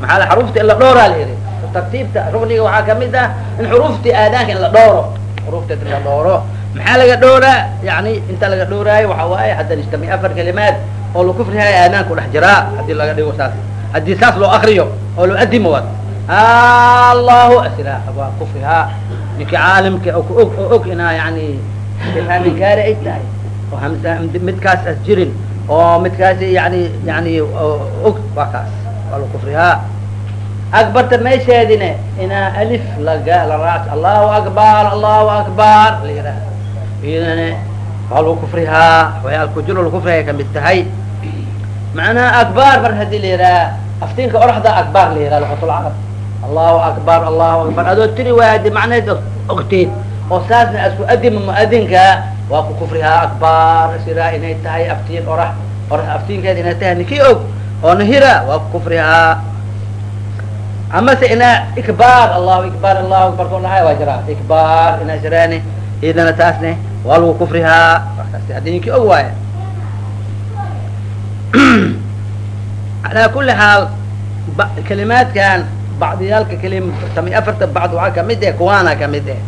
maxaa la xaruufta in la dhooraa la yidhi? Tartiibta rukniga waxaa ka mid ah in xuruuftii aadaanka in la dhooro. Xuruufteed in la dhooro. Maxaa laga dhooraa? Yani inta laga dhooraayo waxa waaye haddan ishtami afar kalimaad oo la kufrihayo aadaanka udhex jiraa. Haddii laga dhigo saas. Haddii saas loo akriyo oo loo adimo wad allahu asira. Waa kufrihaa ninki caalimka oo og oo og inaa yani ilhaaminkaari ay tahay. Oo hamsa midkaas as jirin oo midkaasi yani yani og waa kaas kufrihaa akbarta meesheedine inaa alif laga la raaco allahu akbar allahu akbar la yidhaah iyadane lagu kufrihaa waxyaal kujiro lagu kufrihay ka mid tahay. Macnaha akbar mar haddii la yidhaha aftiinka oraxda akbar la yidhaha luqatulcarab allahu akbar allahu akbar. Adoo tiri waay macnaheed ogteed oo saasna asku adima muadinka waa ku kufrihaa akbar siraa inay tahay aftiin orax orax aftiinkeed inay tahay. Ninkii og oo nahira waa ku kufrihaa amase inaa ikbaar allahu ikbaar allahu akbar ko dhahay waa jiraa ikbaar inaa jiraani idana taasne waa lagu kufrihaa wakaas haddii ninkii og waaya calaa kuli xaal kalimaadkan bacdiyaalka tami afarta bacd waxaa ka mid eh kuwaana ka mid eh.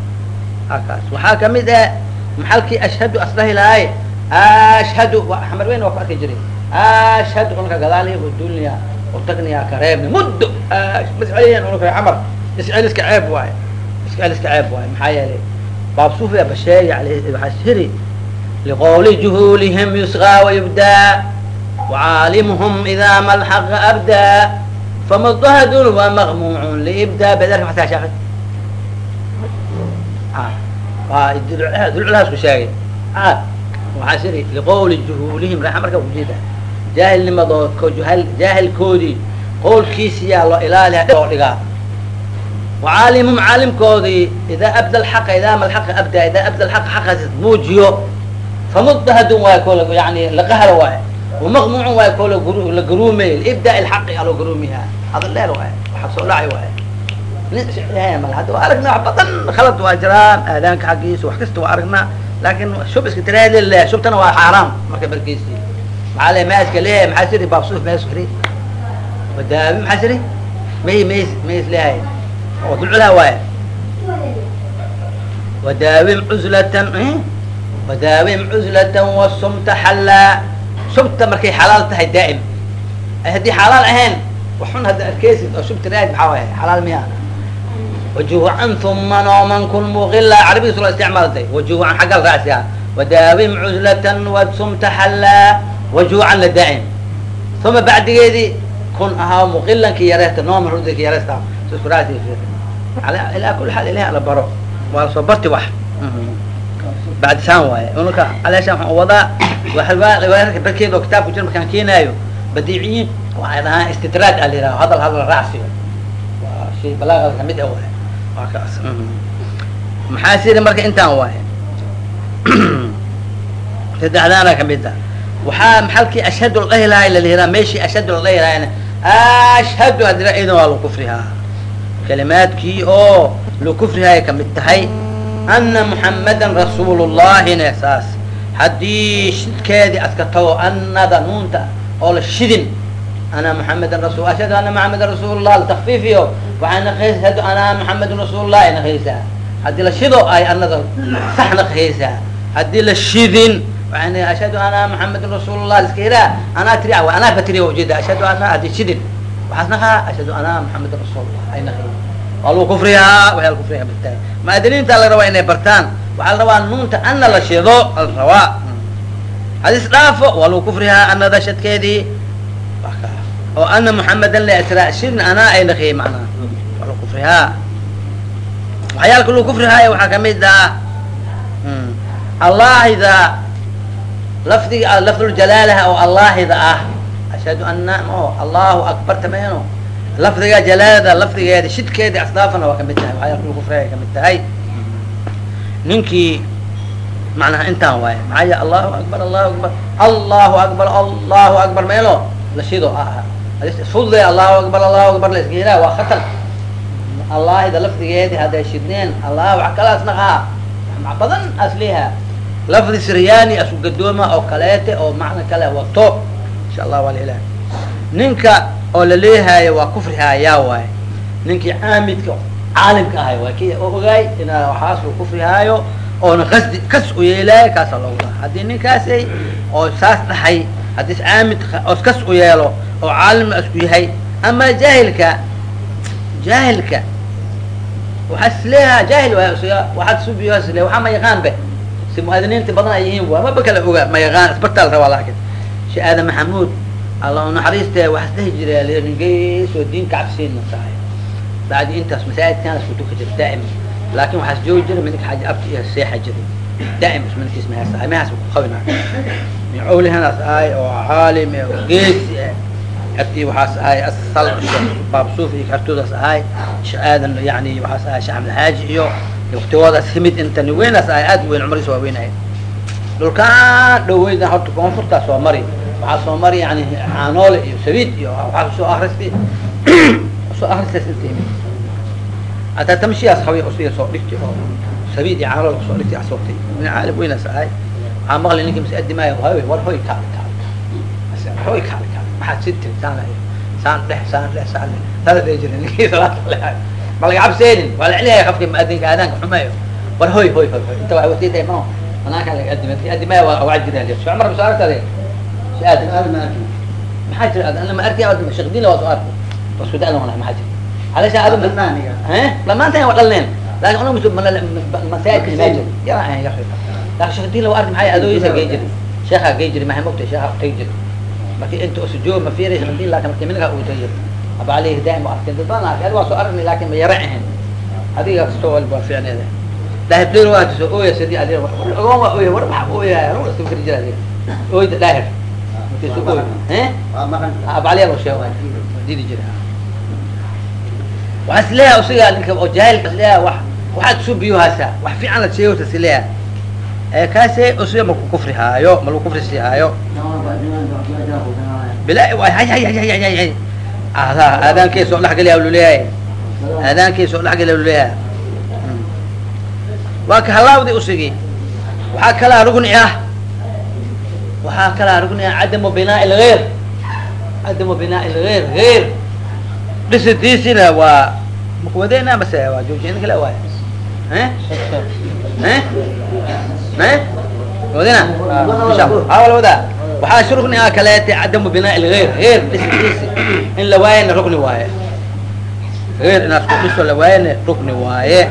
Akaas waxaa ka mid eh maxalkii ashhadu aslahi lahay ashhadu xamar weyn waa ku arki jiray ashhad cunuka gadaalihi uduulniya utagniya ka reebni muddo mascelyan cunuka camar isceliska ceeb waayo isceliska ceeb waayo maxaa yeelay baab suufi aba sheegay alwaxaashiri liqowli juhuulihim yusqaa wayubdaa wacaalimhum idaa ma alxaqa abdaa famudahadun wa maqmuucun liibdaa bedarka mataa shaafi waa dulculaasku sheegay waxaashiri liqowli juhuulihim marka ujeeda jaahilnimadoo jaahilkoodii qowlkiisiyaa loo ilaaliya loo dhigaa. Wacaalimum caalimkoodii idaa abda lxaqa idaama alxaqa abda idaa abda alxaqa xaqaas muujiyo. Famudbahadun waayo koo la yani laqahra waayo wamaqnuucun waayo koo lag la garuumey liibdaa ilxaqi aloo garuumiha hadal dheer waayo waxa soo dhacay waayo nin sixihaya male hadda waa aragnaa wax badan khalad waa jiraan aadaanka xaggiisa wax kasta waa aragnaa laakin shub iska tiraadelelah shubtana waa xaaraam marka barkiisii siri baabsuuf mees iri wadaabi maxaa siri may mays mays leeyahay oo dulculaha waay wadaawim cuzlatan wadaawim cuzlatan wasumta xallaa shubta markay xalaal tahay daa'im haddii xalaal ahayn waxun hadda arkeysid oo shubta raad maxaa waaya xalaal miya wajuucan uma nooman kun muqila carabigiis loo isticmaaltay wajuucan xaggal raacsiha wadaawim cuzlatan wasumta xallaa wajuucan la daa'im uma bacdigeedii kun ahaa muqilankii yareesta nooman rudikii yareesta ilaa kuli xaal ilahi ala baro waa la soo barti wax bacdisaan waaye unaka aleeshaan waxaan wadaa riwaayadka barkeed oo kitaabku jir markaan keenaayo badiiciyiin waxay dhahaan istidraaj a la yidhaha hadal hadal raacsiyo waa shay balaaqada ka mid ah waay waa maxaa siri marka intaan waaye saddexdaana ka mid ah waxaa maxalkii ashhadu ladhahi lahay la yihaha meeshii ashhadu ladhahi lahayna ashhadu hadira idan waa lagu kufrihaa kalimaadkii oo lagu kufrihaaya ka mid tahay ana muxamadan rasuul saas. Haddii shidkeedii aska tago anada nuunta oo la shidin ana muxamadan rasul ashhadu ana muxamadan rasuul lah latakfiifiyo waxay naqaysa hadu ana muxamadun rasuul lah ay naqaysaa. Haddii la shido ay anada sax naqaysaa. Haddii la shidin waay ashhadu ana muxamadun rasuul lah iska yiraa anaa tiri anaa batiriya ujeeda ashhadu ana haddii shidin waxaas naqaa ashhadu ana muxamadan rasuul lah ay naqay waa lagu kufriyaa waxyaa la kufriya ka mid tahay muadiniinta la rabaa inay bartaan waxaa la rabaa nuunta ana la shido ala rabaa hadis dhaafo waa lagu kufriyaa anada shadkeedii oo ana muxamadan la israa shidna anaa ay naqiyay macnaha waa lagu kufriyaa waxyaalka lagu kufrihaayo waxaa ka mid ah allaahida lafdiga lafduljalaalaha oo allaahida ah. Ashhadu ana o allahu akbar tameeno lafdiga jalaalada lafdigeeda shidkeeda asdaafana waa ka mid tahay. Lagu kufrihaya ka mid tahay. Ninkii macnaha intaan waaye maxaa allahu akbar allahu akbar allahu akbar allahu akbar meelo la shido ah. Fude allahu akbar allahu akbar la yiraa waa khatar allaahida lafdigeedi hadday shidneen allah wax kalaas naqaa wax badan asliha lafdi siryaani asu gadooma oo kaleete oo macna kale wato. Insha allah waa lilah ninka oo laleeyahayo waa kufri haayaa waay ninkii caamidka caalimka ahay waa ki ogaay inaa waxaas uu kufri haayo oona qasdi kas u yeelaayo kaasaa loogu laha haddii ninkaasay oo saas dhahay haddii caamid oos kas u yeelo oo caalimna isku yahay ama jaahilka jaahilka waxaa isleeyaha jaahil waay isaga waxaad subiyo isle waxaa ma yaqaan be si muaadiniinta badan ay yihiin waa maba kala oga ma yaqaan isbitaal rabaa laakin shee aadan maxamuud alla u naxariiste waxaa isdhehi jira lringeysoo diin kacabsiina tahay bacdi intaas masaajidkan isku duka jira daa'im. Laakin waxaas joogi jira midka xaaji abti iyo seexa jiray. Daa'im ismankiis mahaas ahay mahaas ku qabina min cawlihanaas ahay oo caalim oo geesi ah xertii waxaas ahay asal baabsuuf iyo xertoodaas ahay. Sheekh aadan yani waxaas ahay sheekh axmed xaaji iyo waktigoodaas himid intani weynaas ahay aad weyn cumriisa waa weynahay dhulkaan dhaweyda horta koonfurtaas waa mari. Waxaa soo mari yani caanoole iyo sabiid iyo waxaa soo akristay soo akristaas inta himid hataa tamshiyaas hawi usiga soo dhigtay oo sabiid iyo caanoole ku soo dhigtay asoortay min caalim weynaas ahay. Waxaa maqli ninki masadi maayo hawe war hoy kaal kaal hoy kaal kaal. Maxaad si tiri saan saan dheh saan dheh saan dheh dhihi jiray ninkii salaada lehay ma laga cabseenin waa la celiyaya qofki muadinka aadaanka xumeeyo war hoy hoy hoy hoy inta waa wasiiday mano banaanka laga adima ki adimaya waa waa jira shee cumar soo aragtade aadan maxaa jira aadan ma arki diin waa soo arko bas wada adan maxaa jira halasha eh lamaanta waa dhalneen laakin una musu masaajidka ma jira yara ahan yar laakin sheekh diin waa arki maxaa adooyisa gey jiray sheekha gey jiray maxay mogtay sheekha tagi jiray marki inta usujoog ma fiiray sheekh diin laakin marki minka uu aba aleyhi daa'im waa arkeen dad badan arkay adiga waa soo aragni laakin ma yara ahan adiga kastoo walba waa fiicneeda daahir dir waa soo ooya sidii adiga ogoon waa ooya war maxaa ooyaya ruu iska fikri jira adiga ooyda daahir markii soo ooy eh aba aliya loo sheego didi jira waxaa is leeyahay usiga ninka oo jaahilka is leeyahay wax waxaad soo biyo haysaa wax fiican la sheego is leeyahay ee kaase usiga maku kufri haayo ma lagu kufri sii haayo bila hay hay hay hay hay hay adaa aadaankii soo dhexgeliya leeyahay. Aadaankii soo dhexgeliya leeyahay. Waa ka halaawdi usigi waxaa kalaa rugni ah. Waxaa kalaa rugni ah. Cadamu binaa lgayr cadamu binaa lgayr gayr dhisidiisina waa makuwadeyna mase waa joojiyna kale waay wadina awal wadaa waxaa shurnigaa ah kaleete cadamu binaa leyr eer dhisidiisi in la waayana rukni waaye. Eer inaas ku dhiso la waayana rukni waaye.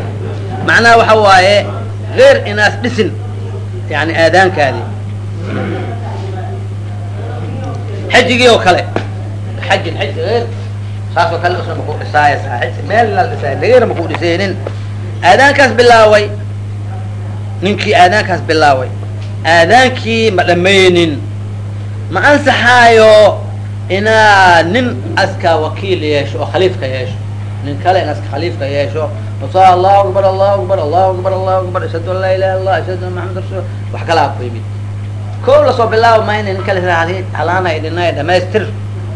Macnaha waxa waaye eer inaas dhisin yani aadaankaadi. Xajigii oo kale xajin xaj eer saasoo kale isna maku dhisaay meel la dhisaay eer maku dhiseynin aadaankaas bilaaway. Ninkii aadaankaas bilaaway. Aadaankii ma dhammaynin ma ansaxaayo inaad nin aska wakiil yeesho oo khaliifka yeesho? Nin kale in aska khaliifka yeesho? Musa allahu akbar allahu akbar allahu akbar allahu akbar ashhadu an laa ilaha illah ashhadu an maxamad rasul wax kalaa ku yimid ko la soo bilaaba ma ina nin kale halaana idinaa dhamaystir.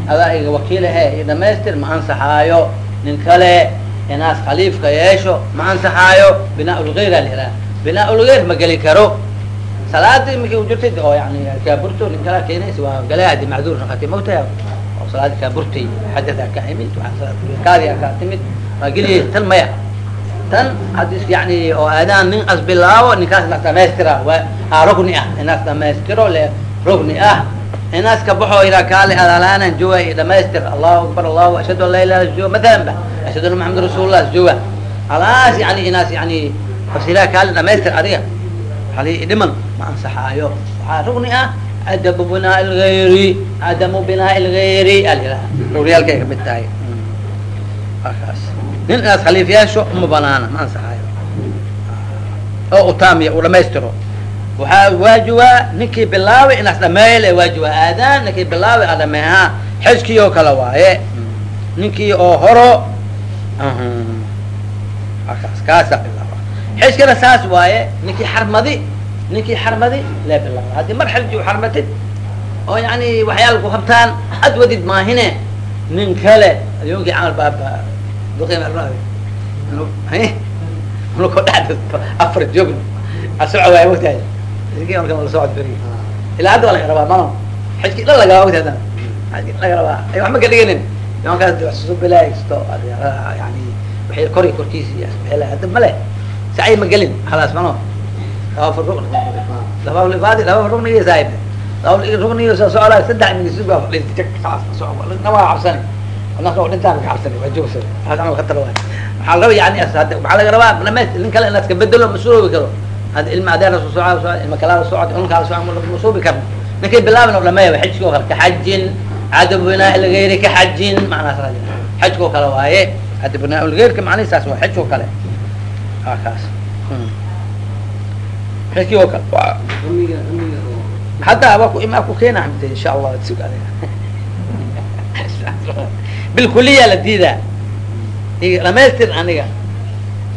Adaa iga wakiilahe iyo dhamaystir ma ansaxaayo. Nin kale inaas khaliifka yeesho ma ansaxaayo. Binaa ulgeyr alihraa binaa ulgeyr ma geli karo salaadii markii u jirtay oo yani kaaburto nin kalaa keenaysa waa gale adi macduur naqatay mawtaha oo salaadii kaaburtay xadadaa ka imid kaadiyaa kaa timid waa geliyay tan maya tan hadis yani oo aadaan nin as bilaabo ninkaas la dhamaystira waa rugni ah inaas dhamaystiro le rugni ah inaas ka baxo ila kaale adalaanan jooga iyo dhamaystir allahu akbar allahu ashhadu an la ilaha jooga mathalan ba ashhadu anna maxamad rasuulullah jooga halaas yani inaas yani bas ilaa kaale dhamaystir adiga hali dhiman ma ansaxaayo waxaa rugni ah cadamu binaa lgayri cadamu binaa lgayri alilaha rugniyaalkay ka mid tahay akaas nin inaas khaliifyaasho uma banaana ma ansaxaayo oo utaamiya uu dhamaystiro waxaa waajibaa ninkii bilaabay inaas dhameeyl ee waajibaa aadaan ninkii bilaabay a dhameehaa xejkii oo kale waaye ninkii oo horo akaas xejkana saas waaye ninkii xarmadi ninkii xarmadi lee bilaaba haddii mar xelji u xarmatid oo yani waxyaala ku habtaan ad wadid maahine nin kale adyoonkii camal baaba afar joogno asoco waay wagtahay socod ilaa hadda waa laga rabaa mano xijkii dhan lagaa wagta haddana xijkii laga rabaa ay waxma ka dhiganin nimankaas susubilaysto yani waxay kori korkiisi hela hadda male sacay ma gelin halaas mano. Laba rug laba libaadi laba rugniga saaib laba rugniga soo socdaa saddex migisuba namaa cabsani anaka dhintaan ka cabsani waa halkan khatar waay waxaa la raba yani hadda waxaa laga rabaa lama nin kale inaad ka bedelo ma suroobi karo hadda ilma adeera soo soco ilma kalaada socod ilmkaala soco ma suubi karno ninkay bilaaban oo dhameeya xajki oo kale kaxajin cadab binaa lgayri kaxajin macnaas xajka oo kale waaye cadab binaa lgayrka macnihiisaas waa xajka oo kale hadda imaa ku keena hamte insha allah bilkuliya la diidaa dhamaystir aniga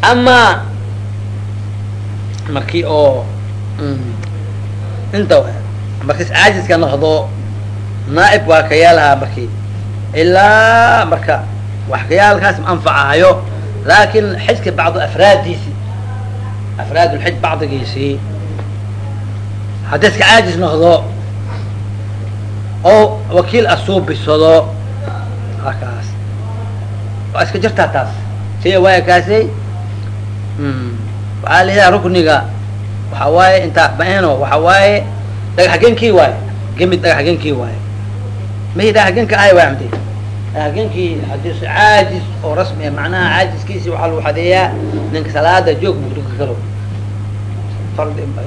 ama markii oo inta markiis caajiska noqdo naaib waa kayaalahaa markii ilaa marka wax kayaalkaas ma anfacaayo laakin xijka bacdu afraadiisi afraad lxij bacdigiisii haddii iska caajis noqdo oo wakiil asuubisado akaas waa iska jirtaa taas siya waaya kaasi waxaa la yidhaha rukniga waxa waaye intaa maeno waxa waaye dhagaxgenkii waaye gemid dhagaxgenkii waaye mahi dhagaxgenka ahay waay dhagaxgenkii haddii caajis oo rasmi macnaha caajiskiisi waxaa lagu xadeeyaa ninka salaada joog ma dukan karo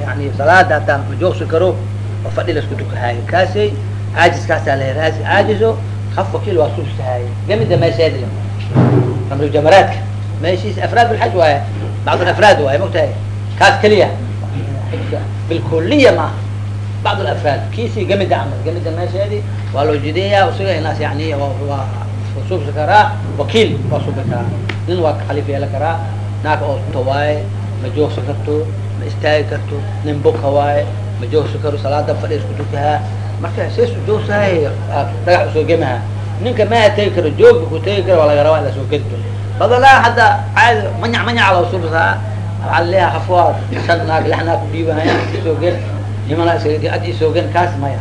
yani salaada hataa ma joogsi karo oo fadhi la isku dukahaayo. Kaasay caajiskaasaa la caajiso haf wakiil waa subsahaaye gemida meesheedi raml jamaraadka. Meeshiis afraad bilxaj waaye. Bacd alafraad waaye mogtahay kaas keliya bilkuliya maaha bacd alafraad kiisii gemida camal gemida meesheedi waa loo jideeyaa isaga inaas yani waa suubsi karaa wakiil waa suubi karaa nin waa khaliif yeelan karaa naag oo to waaye ma joogsi karto ma istaagi karto nin buka waaye ma joogsi karo salaada fadhi isku dukahaa marka sees u joogsahay dhagax u soo gemaha ninka maa tegi karo joogba ku tegi karo waa laga rabaa in la soo gedi doono badalaa hadda caadi manyac manyaca loo suubsaa waxaa laleeyaha hafwaad shan naag lix naag ku dhiibahaya isoo gen nimana iska ad isoo gen kaas maya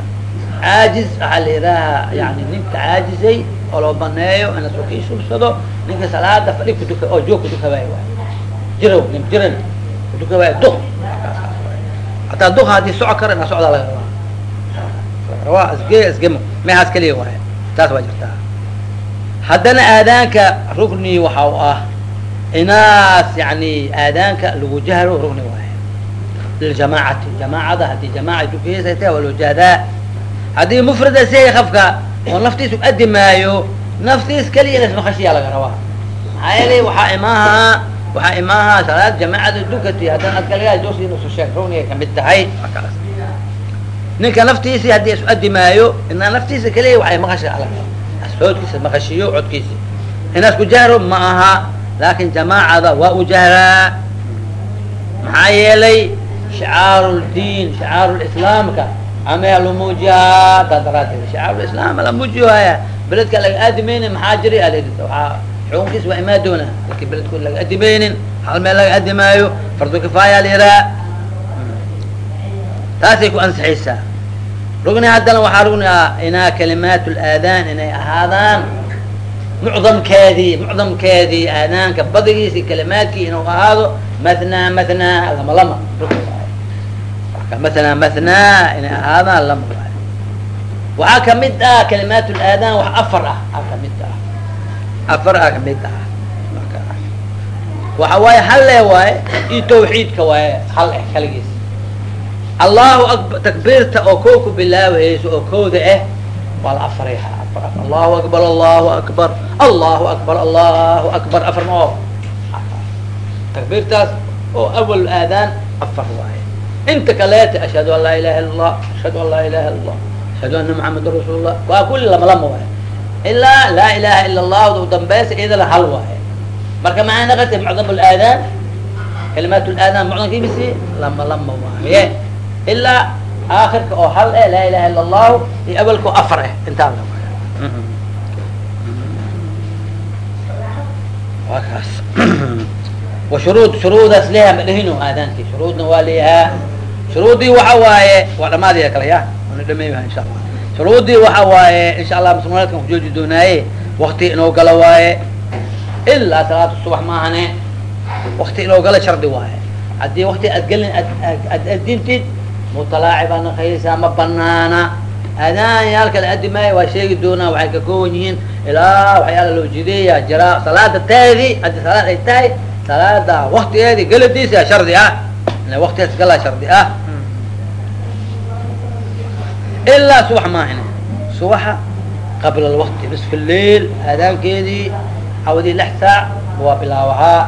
caajiz waxaa la yidhaaha yani ninka caajizay oo loo baneeyo in la soo kii suubsado ninka salaada fadhi kuduka oo joog kudukabaayo waay jirow nin jiran kudukabaayo duk hataa duka haddii soco karo ina socdaa laga rabaa isge isgemo mehaas keliya waay taas waa jirtaa haddana aadaanka rukni waxa u ah inaas yani aadaanka lagu jahro rukni waaye liljamaacati jamaacada haddii jamaaca loo jahdaa haddii mufrada sihay kafka oo naftiisu adimaayo naftiis keliya inas laga rabaa. Maxaa yeelay waxaa imaaha waxaa imaaha salaad jamaacada dukati haddana adkalagaa joosiinusu sheeg ruknigay ka mid tahay. Ninka naftiisi haddii isu adimaayo inaa naftiisa keliya waxay maqasha ala soodkiisa maqashiyo codkiisi inaas ku jahro ma aha. Laakin jamaacada waa u jahraa maxaa yeelay shicaaru ldiin shicaaru lislaamka amee lamuujiyaa taa daraadeed shicaaru lislaam la muujiyo haya beledka laga aadimaynin maxaa jiri al waaa xukunkiis waa imaa doona laakin beledkood laga adimaynin hal meel laga adimaayo fardu kifaaya liraa taasay ku ansixaysaa rugni haddana waxaa rugni ah inaa kalimaat laadaan inay ahaadaan mucdamkeedii mucdamkeedii aadaanka badigiisi kalimaadkii inuu ahaado mathnaa mathnaa lama lama mathnaa mathnaa inay ahaadaan lama waay waxaa ka mid ah kalimaat laadaan wax afar ah a ka mid ah. Afar ah ka mid ah. Waxa waaye hal le waaye iyo tawxiidka waaye hal eh kaligiis. Allahu akbar takbiirta oo koo ku bilaabhayso oo kooda ah waa la afarayha afar afar. Allahu akbar allahu akbar allahu akbar allahu akbar afar ma oo takbiirtaas oo awal aadaan afar waaye inta kaleeta ashhadu an laa ilaha illa allah ashhadu an laa ilaha illa allah ashhadu anna muxameda rasuul llah waa kulli lama lama waaye ilaa laa ilaha ila allah u dambaysa iyadana hal waaye marka maxay naqatay mucdam laadaan kalimaat laadaan mucdamkiimisi lama lama waaye ilaa aakirka oo hal eh laa ilaha ila allahu iyo awalka oo afar eh intaa la waa kaas wa shuruud shuruudaas leeyaha ma dhehino aadaankii shuruudna waa leeyahaa shuruudii waxa waaye waa dhamaadiya kale ya wana dhameeyha insha allah. Shuruudii waxa waaye insha allah muslimaadkan kujooji doonaaye wakti inuu galo waaye ilaa salaatu subax maahane wakti inuu galo shardi waaye. Haddii wakti aad gelin ad adintid mutalaaci baa naqaysaa ma banaana adaan yaalka la adi maayo waa sheegi doonaa waxay ka kooban yihiin ilaa waxyaala loo jideeya jiraa salaada taadi haddii salaad ay tahay salaada waktigeedi geladiisa shardi ah. Ila waktigaas galaa shardi ah ilaa subax maahine subaxa qabla alwaqti nisf lleil aadaankeedii xawadii lix saac waa bilaawahaa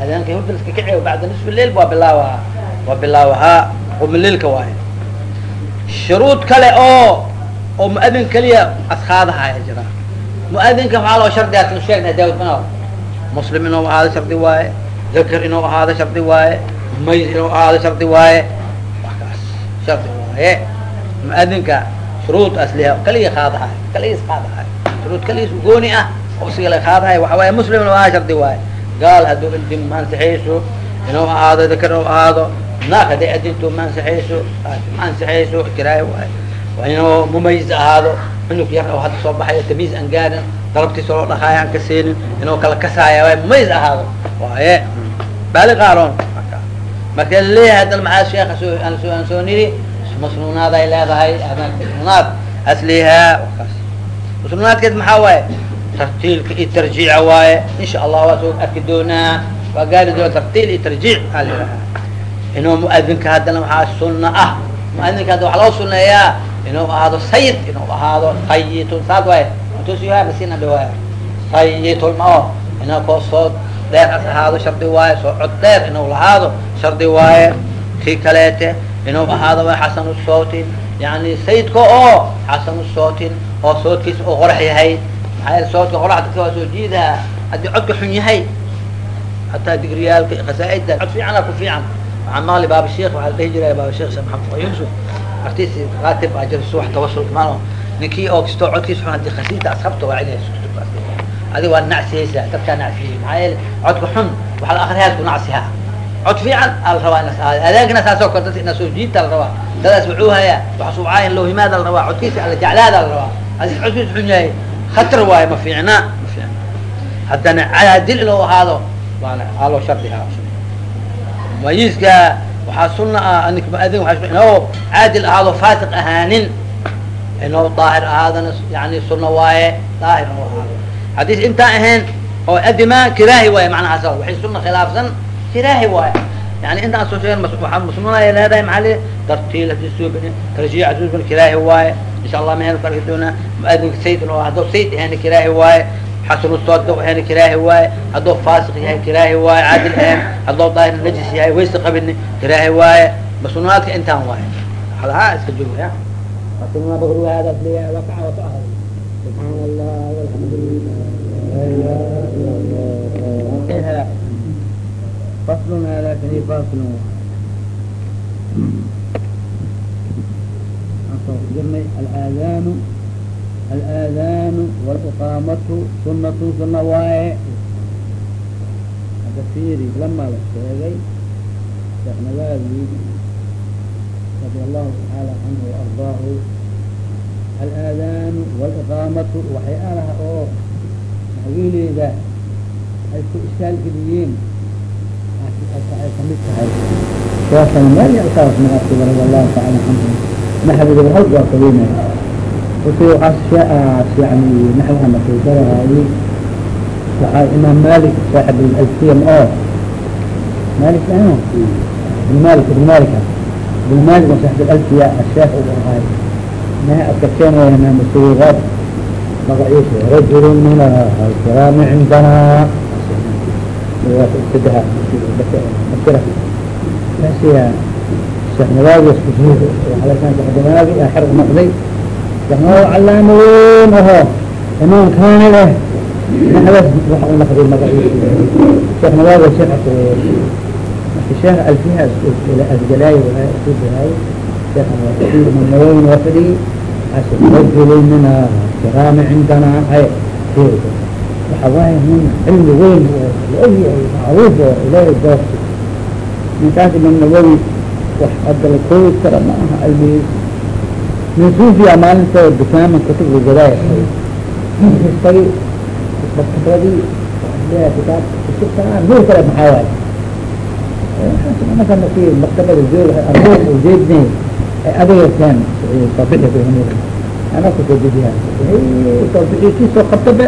aadaanka hurdaliska kace bacda nisf lleil waa bilaawahaa waa bilaawahaa qumaleilka waaye shuruud kale oo oo muadin keliya askaadaha aya jira muadinka waxaa loo shardiyaa sinu sheegna daawud mana muslim inuu ahaado shardi waaye zakar inuu ahaado shardi waaye mayt inuu ahaado shardi waaye wakaas shardi waaye muadinka shuruud asliha kaliya qaadahay kaligiis qaadahay shuruud kaligiis gooni ah oo siga la qaadahay waxa waaye muslim inuu ahaado shardi waaye. Gaal hadduu idin ma ansixayso inuu ahaado zakar inuu ahaado naag hadday adinto ma ansixayso ma ansixayso kiraaya waaye. Waa inuu mumayiz ahaado cunug yar oo hadda soo baxayo tamiis aan gaarin dalabtiisa loo dhaqaayo aan ka seenin inuu kala kasaaya waay mumayiz ahaado. Waaye baaliqaaroon marka la leeyahay haddana maxaa sheeka soo aan soo aan soo niri masnuunaad ay leedahay masnuunaad aslihaa wakaas masnuunaadkeed maxaa waaye? Tartiilka iyo tarjiica waaye. Insha allah waa soo arki doonaa. Waa gaari doona tartiil iyo tarjiic aa la yidhahaa inuu muadinka haddana waxaa sunna ah. Muadinka hadda waxaa loo suneeyaa inuu ahaado sayid inuu ahaado sayitun saad waaye? Matusiyaa masina dhawaaya sayitun ma o inuu koo soo dheer as ahaado shardi waaye soo cod dheer inuu lahaado shardi waaye. Kii kaleete inuu ahaado waa xasanu sootin yani sayidka oo xasanu sootin oo soodkiisa oo qorax yahay maxaa yeele soodka qorax dadka waa soo jiidaa haddii codka xun yahay hataa digriyaalka khasaaidda cod fiicana ku fiican waxaa maqli baaba sheekh waxaa la dhihi jiray baaba sheekh maxamed yuusuf artiisi raatib baa jira subax tawasul maano ninkii oo kastoo codkiisa xun haddii khasiinta asxabta waa inay adiga waa nacsiyaysaa dadkaa nacsiyay maxaa yeele codka xun waxaa la akriyaa isku nacsihaa cod fiican aa la rabaa inas ahaado adaagana saasoo kale dadka ina soo jiidta la rabaa. Dadaas wuxuu hayaa waxa subcaahin loo himaada la rabaa. Codkiisa alla jeclaada la rabaa. Hadii codkiisa xun yahay khatar waaye ma fiicna ma fiicna. Haddana caadil inuu ahaado waana aa loo shardihaa mumayiska waxaa suna ah nik muadin waa inuu caadil ahaado faasiq ahaanin. Inuu daahir ahaadana yani suna waaye daahir inuu ahaado. Haddiis intaa ahayn oo adima kiraahi waaye macnahaas waxay suna khilaafsan kiraahi waaye yani intaan soo sheegen waxaa musnunaya leedahay maxaa li tartiil haddii suubin tarjiic haddii suubin kiraahi waaye insha allah mahaynu ka arki doonaa muadinka sayid inuu hadduu sayid ahayna kiraahi waaye xasanu soodka ahayna kiraahi waaye hadduu faasiq yahay kiraahi waaye caadil ahayn hadduu daahir najis yahay waysa qabini kiraahi waaye masnuunaadka intaan waaye halahaa iska joogaya masnuunaad hada leeyahay waa kaca wato ahad fasluna lakini fasln jirnay alaadaanu alaadaanu waliqaamatu sunatu suna waaye hadda fiiri lamaa la sheegay sheekhnagaadii radia allahu tacaala canhu waardaahu alaadaanu waliqaamatu waxyaalaha oo maxwiileeda ay ku ishaalgeliyeen ay ka mid tahay waasan meel yalkaas magaciiba radi allahu taala canhu naxwiga hal waa kaweynay wuxu cashaas yani naxwaha makaydarahaayey waxaa imaam malik saaxib alfiyam oo malik ano ibn malik ibn malika ibn malik saaxib alfiya asheekh uu ahay may adka keenayana masuuqaad magaciisa rajulun min alkiraami cindana aaagi aaxir noqday wa calaamo weyn aho imaam kaani leh wa u naqday magaciis eekh nawaag sheekh alfiha adgalaay waay dahaay eekhnawawyn waa fadhiyey rajul mina kiraami cindana waxawaaye nin cilmi weyn la og yahay macruuf oo ilaahay doorto ninkaas imam nawowi wax hadda la koobi kara ma aha cilmiyey nin suufiya maalinta dukaama kutub lagadaay istagi maktabadii kitaab kusub karaa nuur kale maxaa waaye marka marki maktabada joog arruum oo jeednay ay adagateen soo bixi ku anaku soo dejiyaan soo bixi kisoo qabta be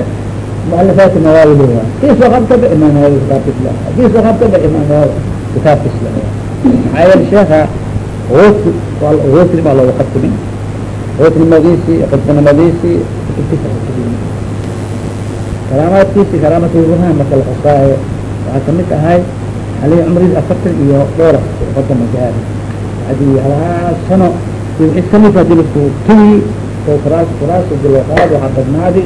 imaam nawawi kitaabkiis leeyahay kii soo qabtabe imaam nawawi kitaabkiis leeyahay maxaa yeele sheekha wosli wosli baa looga qabtimin wosnimadiisi qudbanimadiisi kutubtiisa kutubin karaamaadkiisi karaamatul burhaan marka la xusaayo waxaa ka mid ahay halii cumriis afartan iyo dhowr afartan magaari haddii halaas sano wixii ka mid haddii lasku tugi oo kuraas kuraas dilooqaad waxaa badnaadi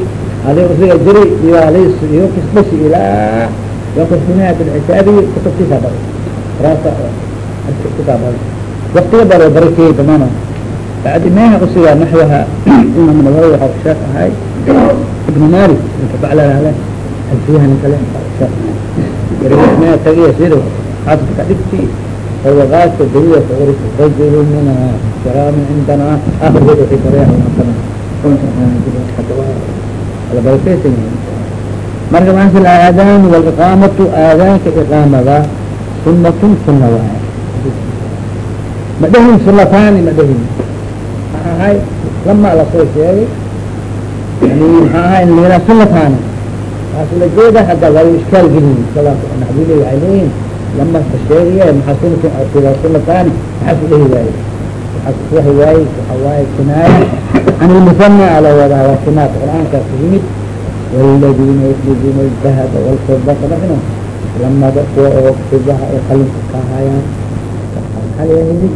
adig usiga jiray iyols iyo kisbas ilaa wakasbinaa bilxisaabi kutubtiisa bari raasa kutaa bari waktiga baro barakey damano bacdi meha usiga naxwaha imam nawawi waxa sheekh ahay ibnu malik kabaclalale alfiyaha ninkale tagiya sida xaasbka dhigti oo waqaaska dalila kuuris rajulu min kiraami cindana akhirgeed waxay baraya marka maasl aadaan waliqaamatu aadaanka iqaamada sunatun suna waay ma dhehin sunataani ma dhehin maxa ahay lama la soo sheegay. Yani maxa ahay lila sunataani taas la jeeda hadda waa iskaal gelin naxdile waay leeyihiin lama sheegaya maaa sunatun sunataani maxaa ku dhehi waaye هواية وحواية كناية عن المثنى على وضع وكناية القرآن كفهمت والذين يكذبون الذهب والفضة فنحن لما بقوا وقتها يقلم كهايا هل يهدي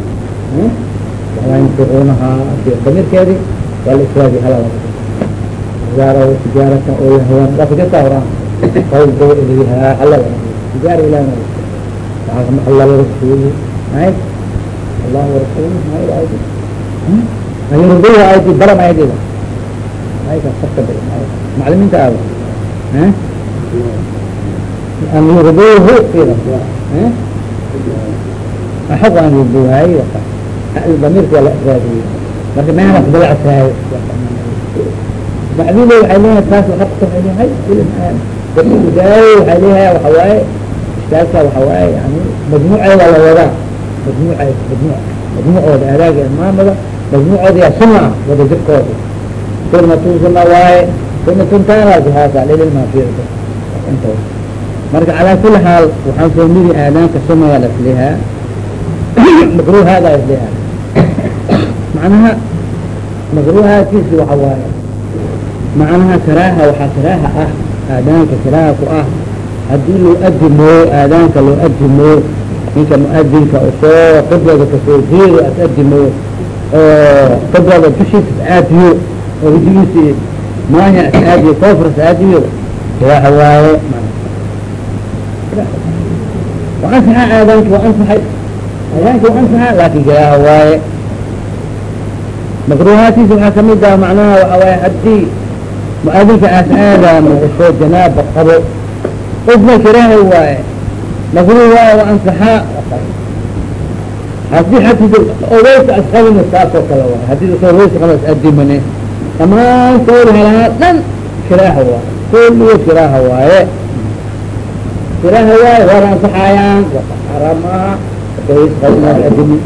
ولا ينفقونها في ضمير كذي والإسواج هلا تجارة وتجارة أو يهوان لا فجأة أوران قول دو إليها هلا تجارة إلى نفسه الله macliminta an yurduhu xaq an yurduhay damirka waa la raadiye marka mean wax dalacsahay bacdile waxay leeyahay taas aq hay daay waxay leeyahay waxawaaye iskaalka waxawaaye yani majmuuceeda la wadaa majmuuc majmuucooda adaagi maamada majmuucooda yaa suna ah wada jirkooda sunatun suna waaye sunatun taalaashaasa lilmaafiicda intood marka calaa kuli xaal waxaan soo nidi aadaanka sunayaa laslihaa makruuhaada laslihaa macnaha makruuhaadkiisi waxa waaye macnaha karaaha waxaa karaaha ah aadaanka karaaha ku ah haddii loo adimooyo aadaanka loo adimooyo ninka muadinka u soo qiblada ka soo jeedo as adimo oo qiblada dushiisa as aadiyo oo wajigiisi maahi as aadiyo koofr as aadiyo kiraha waaye waansaxa aadaanki waa ansaxay aadaanki waa ansaxa waaye. Makruhaatiisa waxaa ka mid ah macnaha waxa waaye haddii muadinka aas aadaamo u soo janaaba qabo qofna kiraaha waaye makruh waaye wa ansaxaa haddii xadid oweysa asqabina saas kale waaye haddii u soo oweysa qaba as adimane dhamaan kawr halahaa dhan kiraaha waaye kulligood kiraaha waaye kiraaha waaye waana ansaxaayaan xaraam maaha oweysa qabina as adimi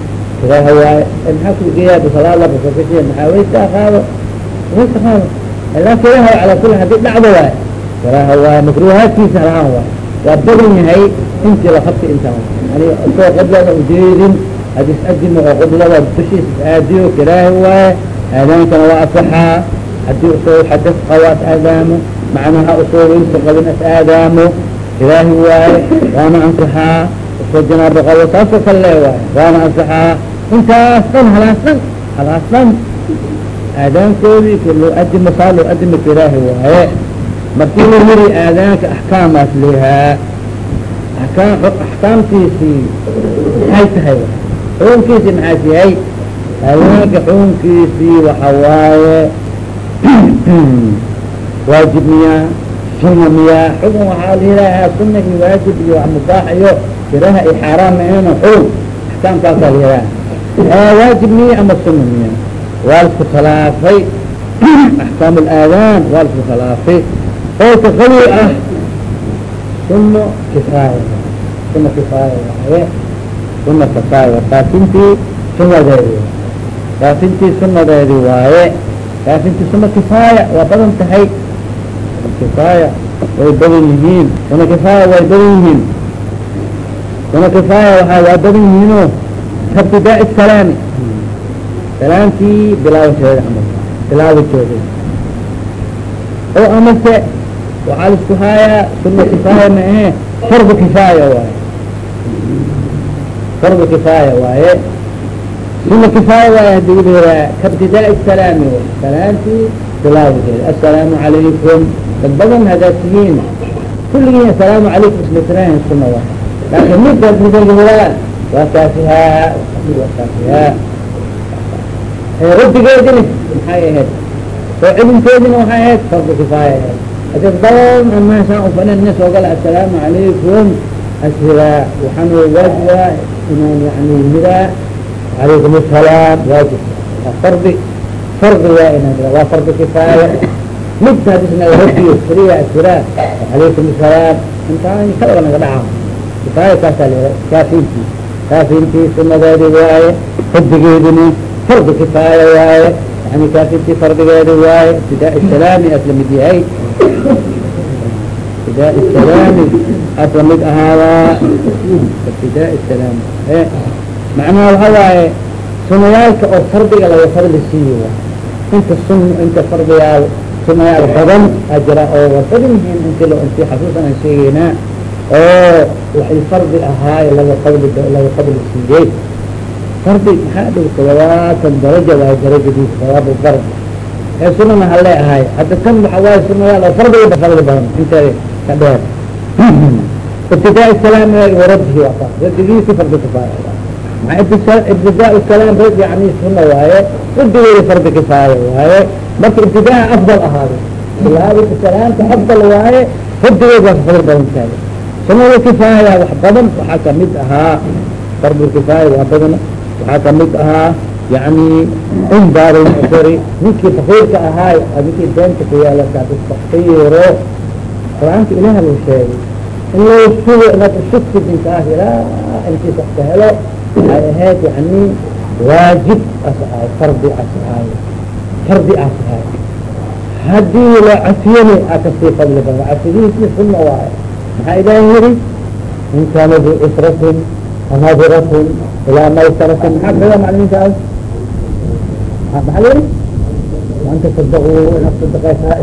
kiraaha waaye maxaa ku geeyaa bisalaala basakashiya maxaa weysa qaado weysa qaado ilaa kiraha ala kul haddii dhacdo waay kiraha waay makruhaadkiisa lahaan waay waa badan yahay intii lakabta intaa soo qiblada ujeedin hadis adimo oo qiblada dushiisa aadiyo kiraahi waaye aadaankana waa asaxaa haddii u soo xadas qabo as aadaamo macnaha u soo weysa qabin as aadaamo kiraahi waaye waana ansaxaa u soo janaabo qabo saasoo kale le waay waana ansaxaa intaas dhan halaas dhan aadaankoodii loo adimo saa loo adimo kiraahi waaye markii la yiri aadaanka axkaamaas lehaa axkaamtiisii maxay tahay? Xukunkiisii maxaas yahay aadaanka xukunkiisii waxa waaye waajib miyaa suna miyaa. Xukun waxaa la yihaahaa suna iyo waajib iyo mubaax iyo kiraha iyo xaaraam maena xukun. Axkaamkaasaa la yihaaha waajib miya ama suna miya waa lasku khilaafay axkaam waa lasku khilaafay qowlka qawi ah. Suno kifaaya suna kifaaya waaye. Suna kifaaya kaafintii sunadeedi kaafintii sunadeedi waaye. Kaafintii suna kifaaya waa badan tahay. Kifaaya way badan yihiin. Suna kifaaya way badan yihiin. Suna kifaaya waa waa badan yihiino kabtidaa salaami. Salaamtii bilaawasheeda camal bilaawasheeda oo amase waxaa la isku haayaa suna kifaaya ma ahe fardu kifaaya waaye fardu kifaaya waaye suna kifaaya waaye haddii uleeyaa kabtidaa salaami way salaamtii bilaawasheeda assalaamu calaykum dad badan hadaad tihiin kulligiin assalaamu calaykum ismitrahin suna waa laakin midkaad midagawaa waa kaafihaa waa kaafihaa radigeedina maxay ahayd soo celinteedina waxay ahayd fardu kifaaya ahayd hadad badan amaashaan ufanin ina soo gala assalaamu calaykum asiraa waxaan waajiba inaan yani miraa calaykum asalaam waajib waa fardi fardi waa inaan miraa waa fardu kifaaya mid hadisna radiyo keliya asiraa calaykum asalaam intaan kalaga naga dhaca kifaaya kaasaa la kaafintii kaafintii sunadeedi waaye radigeedina fardu kifaaya waaye yani kaafintii fardigeedi waaye ibtidaa salaami as la mid yahay ibtidaa salaami as la mid ahaadaa ibtidaa salaami macnaha waxa waaye sunayaalka oo fardiga laga fadli siiyo inta sun inta fardigaal sunayaal badan a jira oo waa badan yihiin inti inti xasuusan aan sheegeynaa oo waxay fardi ahaay laga fadli laga fadli siiyey fardi maxaa dhig toddobaatan daraja waay darajadiisa sawaab fardi ee sunana halee ahay hadda kan waxa waaye sunayaal oo fardiga fadli badan. Inteeda ka dheer. Ibtidaa salaam waradihi waa ka radigiisi fardi kifaaya maa ibtidaa salaam rad yani suna waaye radigeeda fardi kifaaya waaye. Marka ibtidaa afdal ahaado bilaabida salaamta afdal waaye radigeed waa fadli badan tahay. Sunada kifaaya wax badan waxaa ka mid ahaa. Fardu kifaaya waa badan waxaa ka mid ahaa yani indaar musri ninkii fakiirka ahaay ninkii deenta ku yaalakaaiiro qur'aanka ilaah luu sheegay in loo sugo inaad usugtid ninkaas ilaa intiis wax helo. Waxay ahayd yani waajib as fardi as fardi as haddii la cafiyani a ka sii fadli badan. Cafidiisi sunna waayo maxaa ilaah yiri in kaana du cusratin nadiratn ilaa maysaratin maxaa kaga macliminkaas maxaa la yiri anta sadaquu inaad sadaqaysaa